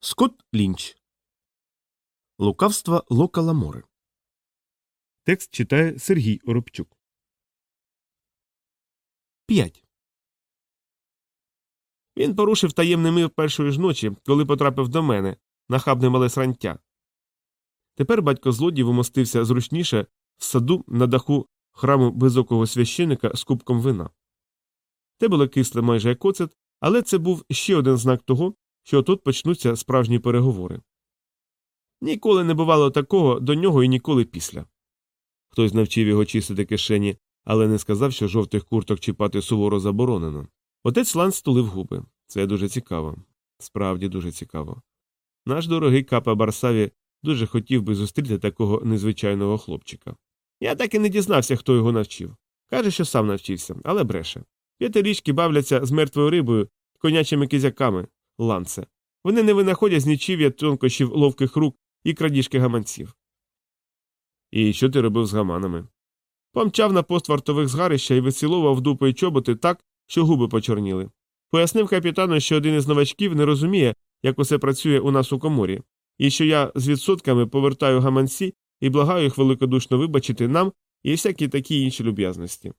Скотт Лінч. Лукавство Лока Ламори. Текст читає Сергій Оробчук. 5. Він порушив таємний мир першої ж ночі, коли потрапив до мене, нахабне мале срантя. Тепер батько злодій вимостився зручніше в саду на даху храму безокого священика з кубком вина. Те було кисле майже як оцет, але це був ще один знак того, що тут почнуться справжні переговори. Ніколи не бувало такого до нього і ніколи після. Хтось навчив його чистити кишені, але не сказав, що жовтих курток чіпати суворо заборонено. Отець Лан стулив губи. Це дуже цікаво. Справді дуже цікаво. Наш дорогий капа Барсаві дуже хотів би зустріти такого незвичайного хлопчика. Я так і не дізнався, хто його навчив. Каже, що сам навчився, але бреше. П'ятирічки бавляться з мертвою рибою, конячими кизяками, ланце. Вони не винаходять з нічів'я тонкощів ловких рук і крадіжки гаманців. І що ти робив з гаманами? Помчав на пост вартових згарища і вицілував дупи й чоботи так, що губи почорніли. Пояснив капітану, що один із новачків не розуміє, як усе працює у нас у коморі, і що я з відсотками повертаю гаманці і благаю їх великодушно вибачити нам і всякі такі інші люб'язності.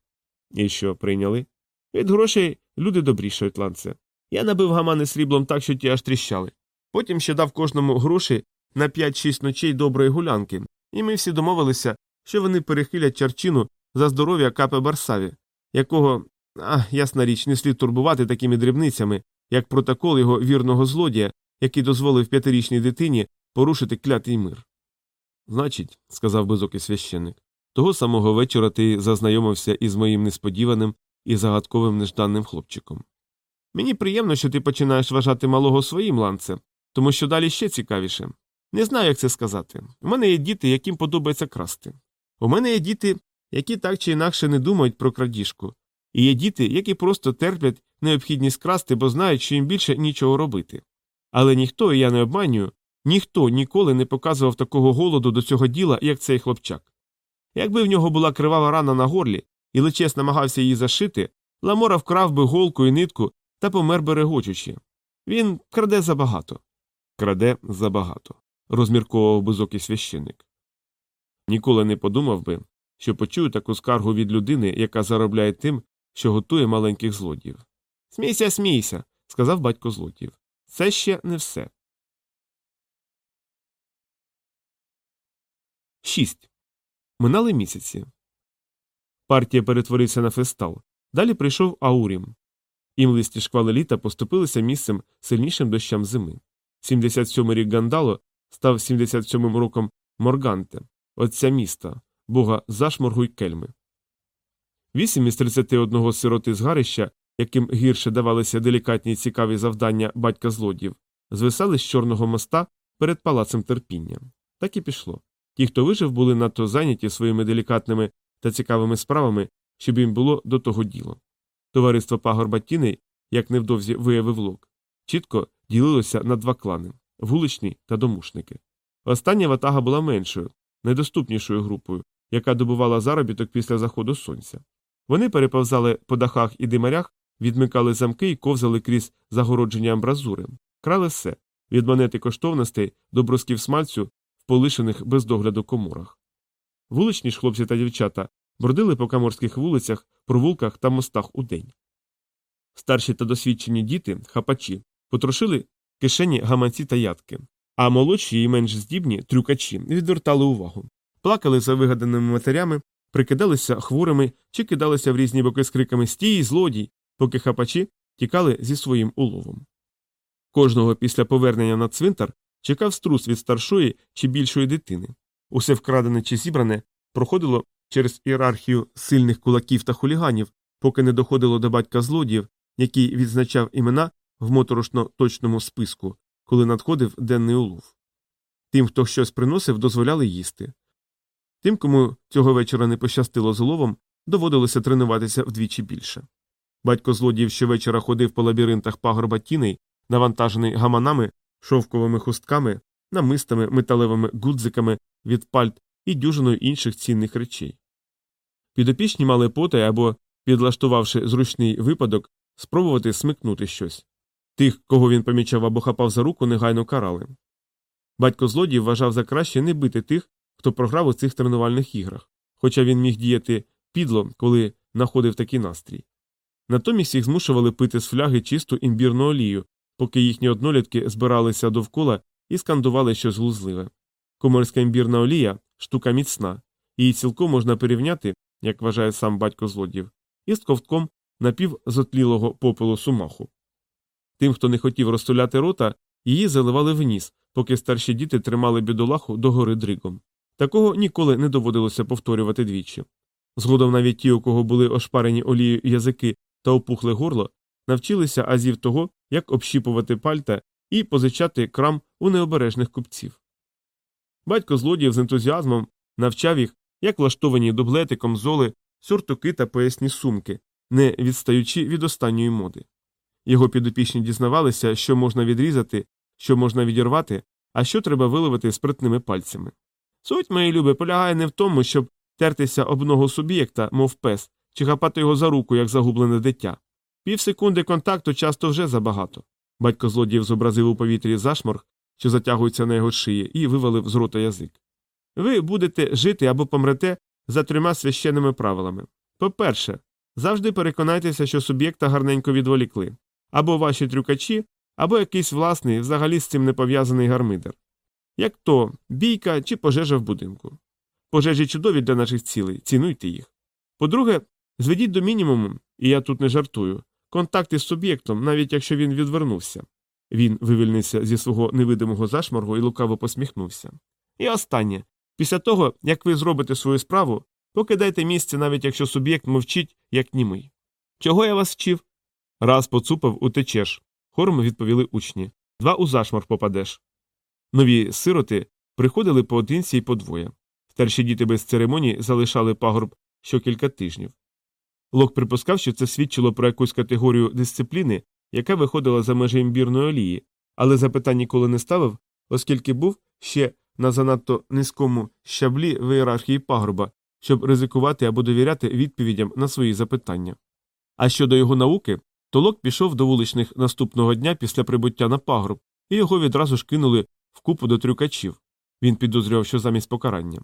І що, прийняли? Від грошей люди добрішають, ланце. Я набив гамани сріблом так, що ті аж тріщали. Потім ще дав кожному гроші на 5-6 ночей доброї гулянки, і ми всі домовилися, що вони перехилять чарчину за здоров'я капе Барсаві, якого, а, ясна річ, не слід турбувати такими дрібницями, як протокол його вірного злодія, який дозволив п'ятирічній дитині порушити клятий мир. Значить, сказав безокий священник, того самого вечора ти зазнайомився із моїм несподіваним і загадковим нежданним хлопчиком. Мені приємно, що ти починаєш вважати малого своїм ланце, тому що далі ще цікавіше. Не знаю, як це сказати. У мене є діти, яким подобається красти. У мене є діти, які так чи інакше не думають про крадіжку, і є діти, які просто терплять необхідність красти, бо знають, що їм більше нічого робити. Але ніхто, і я не обманюю, ніхто ніколи не показував такого голоду до цього діла, як цей хлопчак. Якби в нього була кривава рана на горлі, і личес намагався її зашити, Ламора вкрав би голку і нитку та помер би регочучи. Він краде забагато. Краде забагато, розмірковував безокий священник. Ніколи не подумав би, що почую таку скаргу від людини, яка заробляє тим, що готує маленьких злодіїв. Смійся, смійся, сказав батько злодіїв. Це ще не все. 6. Минали місяці. Партія перетворився на фестал. Далі прийшов Аурім. Імлисті шквали літа поступилися місцем сильнішим дощам зими. 77-й рік Гандало став 77-м роком Морганте, отця міста, бога зашморгу й кельми. Вісім із 31 сироти згарища, яким гірше давалися делікатні й цікаві завдання батька злодіїв, звисали з Чорного моста перед палацем терпіння. Так і пішло. Ті, хто вижив, були надто зайняті своїми делікатними та цікавими справами, щоб їм було до того діло. Товариство пагорба тіней, як невдовзі виявив лок, чітко ділилося на два клани вуличні та домушники. Остання ватага була меншою, найдоступнішою групою, яка добувала заробіток після заходу сонця. Вони переповзали по дахах і димарях, відмикали замки і ковзали крізь загородження амбразури, крали все від монети коштовностей до брусків смальцю в полишених без догляду коморах. Вуличні ж хлопці та дівчата бродили по каморських вулицях, провулках та мостах удень. Старші та досвідчені діти, хапачі, потрошили кишені гаманці та ядки, а молодші і менш здібні трюкачі відвертали увагу, плакали за вигаданими матерями, прикидалися хворими чи кидалися в різні боки з криками Стій, злодій, поки хапачі тікали зі своїм уловом. Кожного після повернення на цвинтар чекав струс від старшої чи більшої дитини. Усе вкрадене чи зібране проходило через ієрархію сильних кулаків та хуліганів, поки не доходило до батька злодіїв, який відзначав імена в моторошно точному списку, коли надходив денний улов. Тим, хто щось приносив, дозволяли їсти. Тим, кому цього вечора не пощастило з уловом, доводилося тренуватися вдвічі більше. Батько злодіїв щовечора ходив по лабіринтах пагорба тіней, навантажений гаманами, шовковими хустками, намистами, металевими гудзиками від пальт і дюжиною інших цінних речей. Підопічні мали потай або, підлаштувавши зручний випадок, спробувати смикнути щось. Тих, кого він помічав або хапав за руку, негайно карали. Батько злодій вважав за краще не бити тих, хто програв у цих тренувальних іграх, хоча він міг діяти підло, коли знаходив такий настрій. Натомість їх змушували пити з фляги чисту імбірну олію, поки їхні однолітки збиралися довкола і скандували щось глузливе. Коморська імбірна олія штука міцна, її цілком можна порівняти, як вважає сам батько злодіїв, із ковтком напівзотлілого попелу сумаху. Тим, хто не хотів розтуляти рота, її заливали вниз, поки старші діти тримали бідолаху догори дригом. Такого ніколи не доводилося повторювати двічі. Згодом навіть ті, у кого були ошпарені олією язики та опухле горло, навчилися азів того, як общіпувати пальта і позичати крам у необережних купців. Батько злодіїв з ентузіазмом навчав їх, як влаштовані дублетиком золи, сюртуки та поясні сумки, не відстаючи від останньої моди. Його підопічні дізнавалися, що можна відрізати, що можна відірвати, а що треба виловити спритними пальцями. Суть мої люби полягає не в тому, щоб тертися об ногу суб'єкта, мов пес, чи хапати його за руку, як загублене дитя. Півсекунди контакту часто вже забагато. Батько злодіїв зобразив у повітрі зашморг, що затягується на його шиї, і вивалив з рота язик. Ви будете жити або помрете за трьома священними правилами. По-перше, завжди переконайтеся, що суб'єкта гарненько відволікли або ваші трюкачі, або якийсь власний, взагалі з цим не пов'язаний гармидер. Як то бійка чи пожежа в будинку. Пожежі чудові для наших цілей, цінуйте їх. По-друге, зведіть до мінімуму, і я тут не жартую, контакти з суб'єктом, навіть якщо він відвернувся. Він вивільнився зі свого невидимого зашморгу і лукаво посміхнувся. І останнє після того, як ви зробите свою справу, покидайте місце, навіть якщо суб'єкт мовчить, як німий. Чого я вас вчив? Раз поцупав, утечеш. Хором відповіли учні. Два у зашморг попадеш. Нові сироти приходили поодинці і по двоє. Старші діти без церемоній залишали пагорб щокілька тижнів. Лок припускав, що це свідчило про якусь категорію дисципліни, яка виходила за межі імбірної олії, але запитань ніколи не ставив, оскільки був ще на занадто низькому щаблі в ієрархії пагорба, щоб ризикувати або довіряти відповідям на свої запитання. А щодо його науки, то Лок пішов до вуличних наступного дня після прибуття на пагорб, і його відразу ж кинули в купу до трюкачів. Він підозрював, що замість покарання.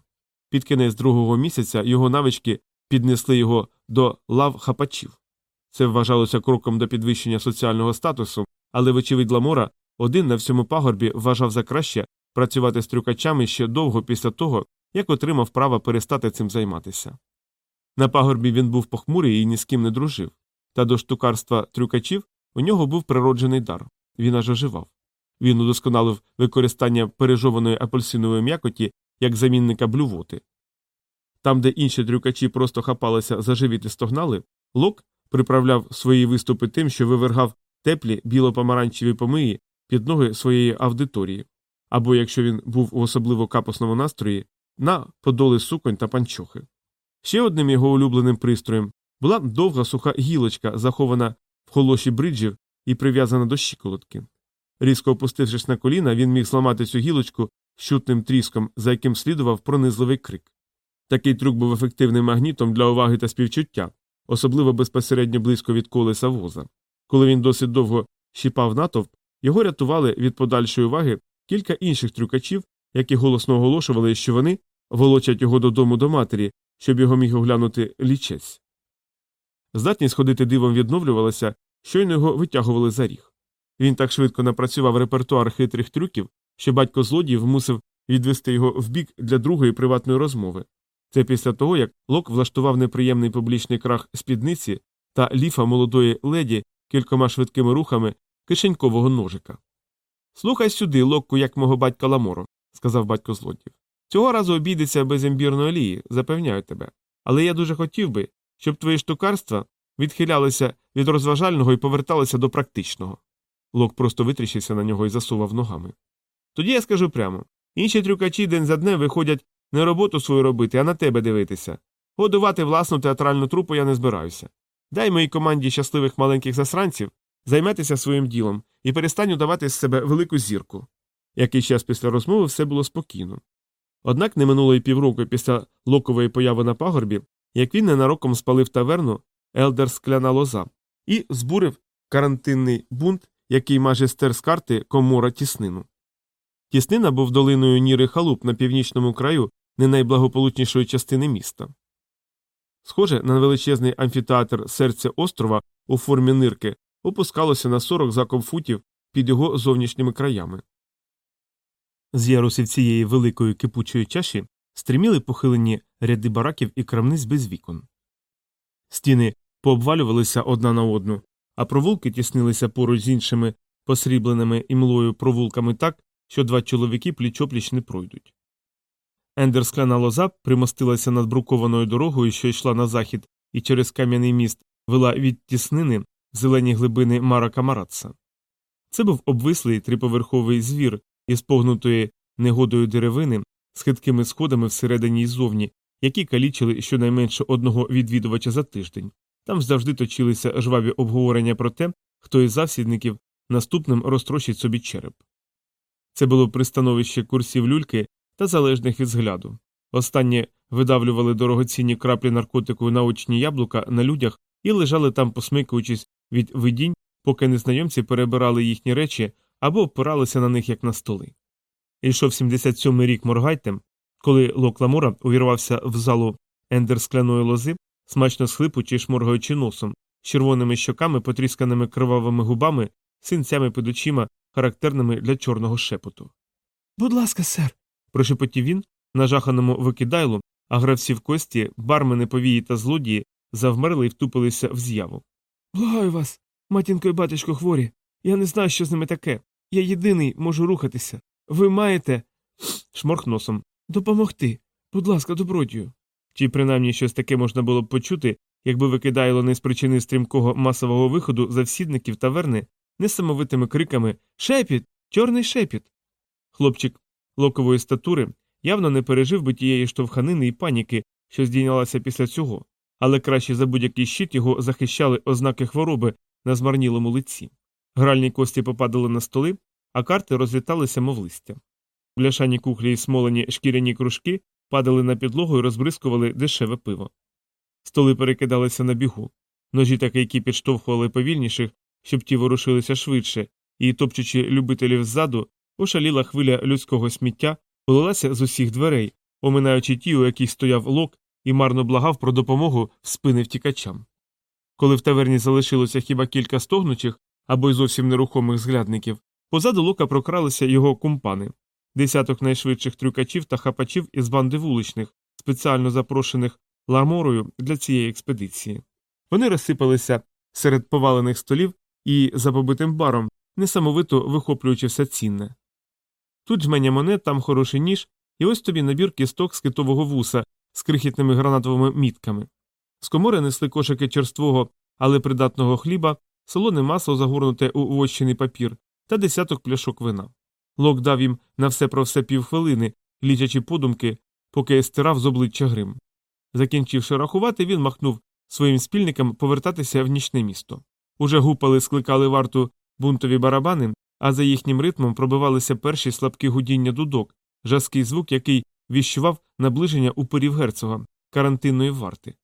Під кінець другого місяця його навички піднесли його до лав хапачів. Це вважалося кроком до підвищення соціального статусу, але, вочевидь, Ламора один на всьому пагорбі вважав за краще працювати з трюкачами ще довго після того, як отримав право перестати цим займатися. На пагорбі він був похмурий і ні з ким не дружив, та до штукарства трюкачів у нього був природжений дар він аж оживав. Він удосконалив використання пережованої апельсинової м'якоті як замінника блювоти. Там, де інші трюкачі просто хапалися за живіт і стогнали, лок приправляв свої виступи тим, що вивергав теплі біло-помаранчеві помиї під ноги своєї аудиторії, або, якщо він був у особливо капосному настрої, на подоли суконь та панчохи. Ще одним його улюбленим пристроєм була довга суха гілочка, захована в холоші бриджів і прив'язана до щиколотки. Різко опустившись на коліна, він міг зламати цю гілочку щутним тріском, за яким слідував пронизливий крик. Такий трюк був ефективним магнітом для уваги та співчуття, особливо безпосередньо близько від колеса воза. Коли він досить довго щіпав натовп, його рятували від подальшої уваги кілька інших трюкачів, які голосно оголошували, що вони волочать його додому до матері, щоб його міг оглянути лічець. Здатність ходити дивом відновлювалася, щойно його витягували за ріг. Він так швидко напрацював репертуар хитрих трюків, що батько злодіїв мусив відвести його вбік для другої приватної розмови. Це після того, як Лок влаштував неприємний публічний крах спідниці та ліфа молодої леді кількома швидкими рухами кишенькового ножика. Слухай сюди, Локку, як мого батька Ламоро, сказав батько злодів. Цього разу обійдеться без імбірної олії, запевняю тебе. Але я дуже хотів би, щоб твої штукарства відхилялися від розважального і поверталися до практичного. Лок просто витріщився на нього і засував ногами. Тоді я скажу прямо інші трюкачі день за днем виходять не роботу свою робити, а на тебе дивитися. Годувати власну театральну трупу я не збираюся. Дай моїй команді щасливих маленьких засранців займетися своїм ділом і перестань удавати з себе велику зірку. Якийсь час після розмови все було спокійно. Однак не минуло й півроку після локової появи на пагорбі, як він ненароком спалив таверну Елдер Скляна лоза і збурив карантинний бунт, який майже стер з карти комора тіснину. Тіснина був долиною Ніри Халуп на північному краю не найблагополучнішої частини міста. Схоже на величезний амфітеатр серця острова у формі нирки опускалося на 40 закомфутів під його зовнішніми краями. З ярусів цієї великої кипучої чаші стриміли похилені ряди бараків і крамниць без вікон. Стіни пообвалювалися одна на одну, а провулки тіснилися поруч з іншими посрібленими імлою провулками так, що два чоловіки пліч-опліч не пройдуть. Ендер скляна лоза примостилася над брукованою дорогою, що йшла на захід, і через кам'яний міст вела від тіснини зелені глибини Мара Камаратса. Це був обвислий триповерховий звір із погнутої негодою деревини з хиткими сходами всередині і ззовні, які калічили щонайменше одного відвідувача за тиждень. Там завжди точилися жваві обговорення про те, хто із завсідників наступним розтрощить собі череп. Це було пристановище курсів люльки та залежних від згляду. Останні видавлювали дорогоцінні краплі наркотику на очні яблука на людях і лежали там, посмикуючись від видінь, поки незнайомці перебирали їхні речі або опиралися на них як на столи. Ішов 77-й рік Моргайтем, коли Лок Ламора увірвався в залу ендер скляної лози, смачно схлипучи й шморгаючи носом, з червоними щоками, потрісканими кривавими губами, синцями під очима, характерними для чорного шепоту. Будь ласка, сер. Прошепотів він, нажаханому викидайлу, а гравці в кості, бармени повії та злодії завмерли і втупилися в з'яву. Благаю вас, матінко і батюшко хворі. Я не знаю, що з ними таке. Я єдиний можу рухатися. Ви маєте. шморх носом. Допомогти. Будь ласка, добродію. Чи принаймні щось таке можна було б почути, якби викидайло не з причини стрімкого масового виходу завсідників таверни несамовитими криками Шепіт! Чорний шепіт. Хлопчик локової статури явно не пережив би тієї штовханини і паніки, що здійнялася після цього, але краще за будь-який щит його захищали ознаки хвороби на змарнілому лиці. Гральні кості попадали на столи, а карти розліталися, мов листя. Бляшані кухлі і смолені шкіряні кружки падали на підлогу і розбризкували дешеве пиво. Столи перекидалися на бігу. Ножі та кийки підштовхували повільніших, щоб ті ворушилися швидше, і, топчучи любителів ззаду, ошаліла хвиля людського сміття полилася з усіх дверей, оминаючи ті, у яких стояв лок, і марно благав про допомогу в спини втікачам. Коли в таверні залишилося хіба кілька стогнучих або й зовсім нерухомих зглядників, позаду лука прокралися його кумпани, десяток найшвидших трюкачів та хапачів із банди вуличних, спеціально запрошених ламорою для цієї експедиції. Вони розсипалися серед повалених столів і за побитим баром, несамовито вихоплюючи все цінне. Тут жменя монет, там хороший ніж, і ось тобі набір кісток з китового вуса з крихітними гранатовими мітками. З комори несли кошики черствого, але придатного хліба, солоне масло загорнуте у вощений папір та десяток пляшок вина. Лок дав їм на все про все півхвилини, лічачи подумки, поки стирав з обличчя грим. Закінчивши рахувати, він махнув своїм спільникам повертатися в нічне місто. Уже гупали, скликали варту бунтові барабани, а за їхнім ритмом пробивалися перші слабкі гудіння дудок, жаский звук, який віщував наближення упорів герцога, карантинної варти.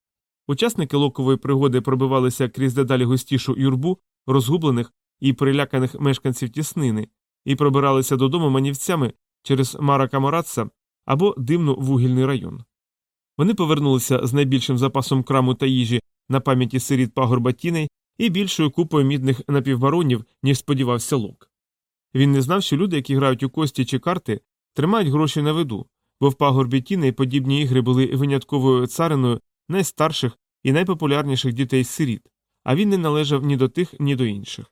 Учасники локової пригоди пробивалися крізь дедалі густішу юрбу розгублених і приляканих мешканців тіснини, і пробиралися додому манівцями через Мара Камаратса або дивно вугільний район. Вони повернулися з найбільшим запасом краму та їжі на пам'яті сиріт пагорба тіней і більшою купою мідних напівбаронів, ніж сподівався Лок. Він не знав, що люди, які грають у кості чи карти, тримають гроші на виду, бо в пагорбі тіней подібні ігри були винятковою цариною найстарших і найпопулярніших дітей сиріт, а він не належав ні до тих, ні до інших.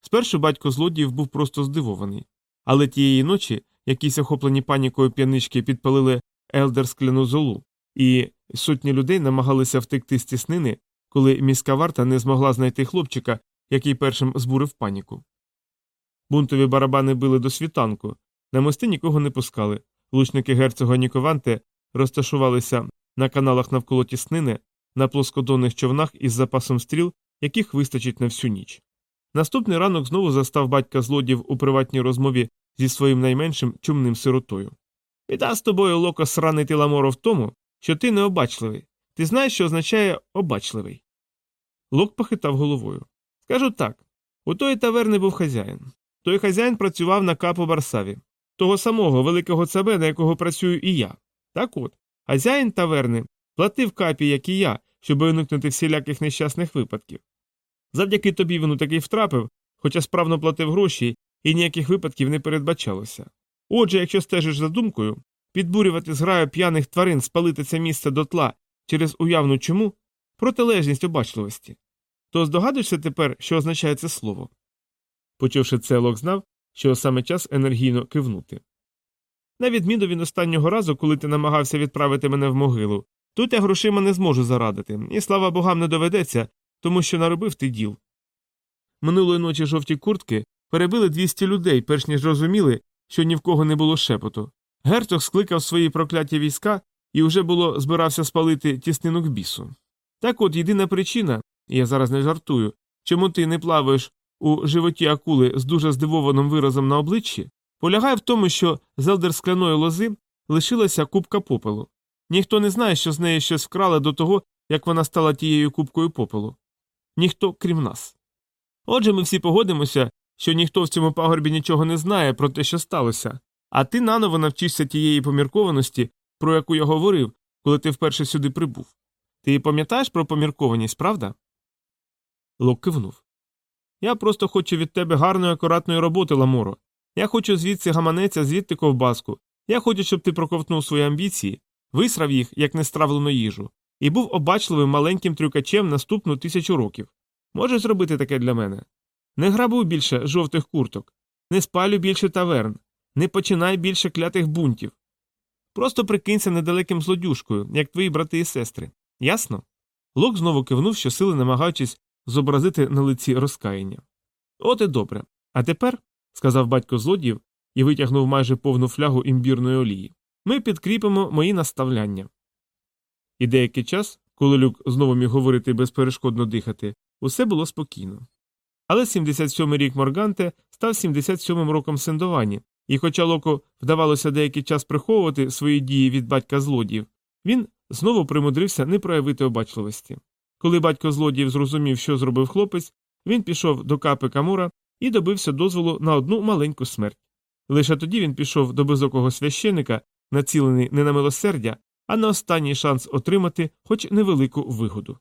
Спершу батько злодіїв був просто здивований, але тієї ночі якісь охоплені панікою п'янички підпалили елдер скляну золу, і сотні людей намагалися втекти з тіснини, коли міська варта не змогла знайти хлопчика, який першим збурив паніку. Бунтові барабани били до світанку, на мости нікого не пускали, лучники герцога Нікованте розташувалися на каналах навколо тіснини, на плоскодонних човнах із запасом стріл, яких вистачить на всю ніч. Наступний ранок знову застав батька злодів у приватній розмові зі своїм найменшим чумним сиротою. Біда з тобою, локо, сраний ти ламоро в тому, що ти необачливий. Ти знаєш, що означає обачливий. Лок похитав головою. Скажу так У тої таверни був хазяїн. Той хазяїн працював на капу Барсаві, того самого великого ЦБ, на якого працюю і я. Так от, хазяїн таверни платив капі, як і я, щоб уникнути всіляких нещасних випадків. Завдяки тобі він у такий втрапив, хоча справно платив гроші і ніяких випадків не передбачалося. Отже, якщо стежиш за думкою, підбурювати зграю п'яних тварин спалити це місце дотла через уявну чому протилежність обачливості. То здогадуєшся тепер, що означає це слово? Почувши це, Лок знав, що саме час енергійно кивнути. На відміну від останнього разу, коли ти намагався відправити мене в могилу, тут я грошима не зможу зарадити, і слава богам не доведеться, тому що наробив ти діл. Минулої ночі жовті куртки перебили 200 людей, перш ніж розуміли, що ні в кого не було шепоту. Герцог скликав свої прокляті війська і вже було збирався спалити тіснину к бісу. Так от єдина причина, я зараз не жартую, чому ти не плаваєш у животі акули з дуже здивованим виразом на обличчі, полягає в тому, що з елдер скляної лози лишилася купка попелу. Ніхто не знає, що з неї щось вкрали до того, як вона стала тією купкою попелу. Ніхто крім нас. Отже, ми всі погодимося, що ніхто в цьому пагорбі нічого не знає про те, що сталося, а ти наново навчишся тієї поміркованості, про яку я говорив, коли ти вперше сюди прибув. Ти пам'ятаєш про поміркованість, правда? Лок кивнув. Я просто хочу від тебе гарної, акуратної роботи, Ламоро. Я хочу звідси гаманеця, звідти ковбаску. Я хочу, щоб ти проковтнув свої амбіції, висрав їх, як нестравлену їжу, і був обачливим маленьким трюкачем наступну тисячу років. Можеш зробити таке для мене? Не грабуй більше жовтих курток, не спалюй більше таверн, не починай більше клятих бунтів. Просто прикинься недалеким злодюшкою, як твої брати і сестри. Ясно? Лок знову кивнув, щосили намагаючись зобразити на лиці розкаяння. От і добре. А тепер, сказав батько злодіїв і витягнув майже повну флягу імбірної олії, ми підкріпимо мої наставляння. І деякий час, коли люк знову міг говорити безперешкодно дихати, усе було спокійно. Але 77-й рік Морганте став 77-м роком сендовані, і хоча Локо вдавалося деякий час приховувати свої дії від батька злодіїв, він знову примудрився не проявити обачливості. Коли батько злодіїв зрозумів, що зробив хлопець, він пішов до капи Камура і добився дозволу на одну маленьку смерть. Лише тоді він пішов до безокого священика, націлений не на милосердя, а на останній шанс отримати хоч невелику вигоду.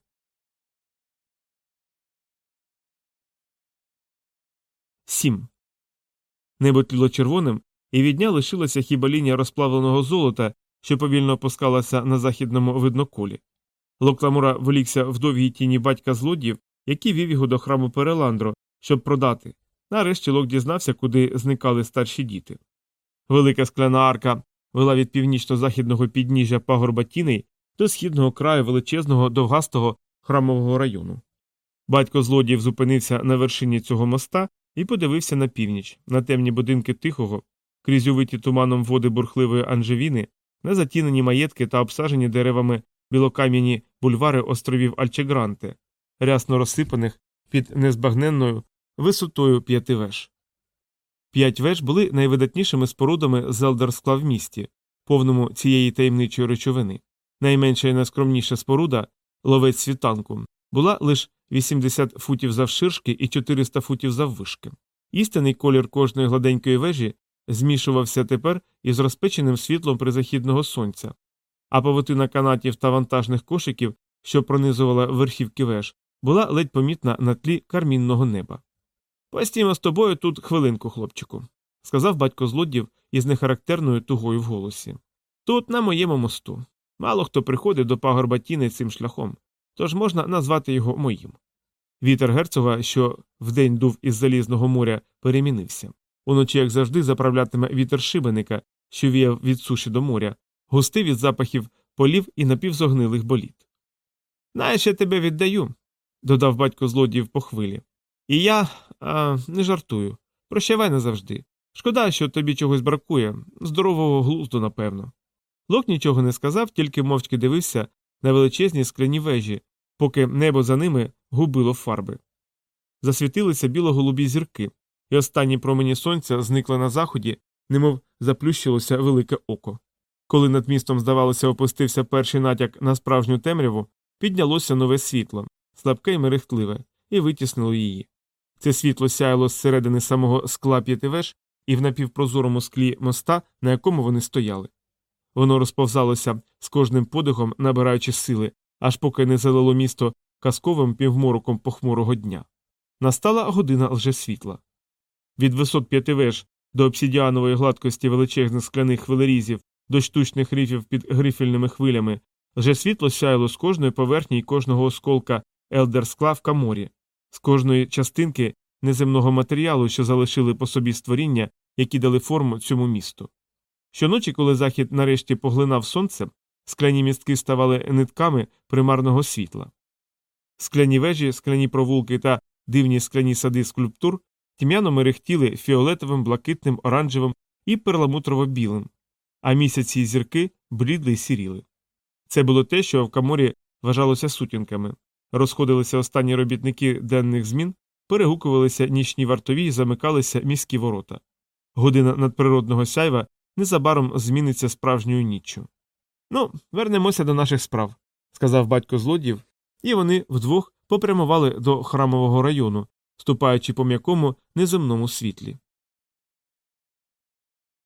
Сім. Небо тліло червоним, і від дня лишилася хіба лінія розплавленого золота, що повільно опускалася на західному видноколі. Локламура волікся в довгій тіні батька злодіїв, який вів його до храму Переландро, щоб продати. Нарешті Лок дізнався, куди зникали старші діти. Велика скляна арка вела від північно-західного підніжжя пагорба тіней до східного краю величезного довгастого храмового району. Батько злодіїв зупинився на вершині цього моста і подивився на північ, на темні будинки тихого, крізь увиті туманом води бурхливої Анжевіни, на затінені маєтки та обсажені деревами білокам'яні бульвари островів Альчегранте, рясно розсипаних під незбагненною висотою п'яти веж. П'ять веж були найвидатнішими спорудами з елдерскла в місті, повному цієї таємничої речовини. Найменша і найскромніша споруда ловець світанку була лише 80 футів завширшки і 400 футів заввишки. Істинний колір кожної гладенької вежі змішувався тепер із розпеченим світлом призахідного сонця, а павутина канатів та вантажних кошиків, що пронизувала верхівки веж, була ледь помітна на тлі кармінного неба. Постіймо з тобою тут хвилинку, хлопчику, сказав батько злодів із нехарактерною тугою в голосі. Тут, на моєму мосту. Мало хто приходить до пагорба тіни цим шляхом, тож можна назвати його моїм. Вітер герцога, що вдень дув із залізного моря, перемінився. Уночі, як завжди, заправлятиме вітер шибеника, що віяв від суші до моря, густий від запахів полів і напівзогнилих боліт. Знаєш, я тебе віддаю, додав батько злодіїв по хвилі. І я а, не жартую. Прощавай назавжди. Шкода, що тобі чогось бракує, здорового глузду, напевно. Лок нічого не сказав, тільки мовчки дивився на величезні скляні вежі, поки небо за ними губило фарби. Засвітилися біло-голубі зірки, і останні промені сонця зникли на заході, немов заплющилося велике око. Коли над містом, здавалося, опустився перший натяк на справжню темряву, піднялося нове світло, слабке й мерехтливе, і витіснило її. Це світло сяяло зсередини самого скла п'ятивеж і в напівпрозорому склі моста, на якому вони стояли. Воно розповзалося з кожним подихом, набираючи сили, аж поки не залило місто казковим півмороком похмурого дня. Настала година лжесвітла. Від висот п'ятивеж до обсідіанової гладкості величезних скляних хвилерізів до штучних рифів під грифельними хвилями лжесвітло сяяло з кожної поверхні й кожного осколка елдерскла в каморі, з кожної частинки неземного матеріалу, що залишили по собі створіння, які дали форму цьому місту. Щоночі, коли захід нарешті поглинав сонце, скляні містки ставали нитками примарного світла. Скляні вежі, скляні провулки та дивні скляні сади скульптур тьмяно мерехтіли фіолетовим, блакитним, оранжевим і перламутрово-білим, а місяці й зірки блідли й сіріли. Це було те, що в каморі вважалося сутінками. Розходилися останні робітники денних змін, перегукувалися нічні вартові і замикалися міські ворота. Година надприродного сяйва незабаром зміниться справжньою ніччю. Ну, вернемося до наших справ, сказав батько злодіїв, і вони вдвох попрямували до храмового району, ступаючи по м'якому неземному світлі.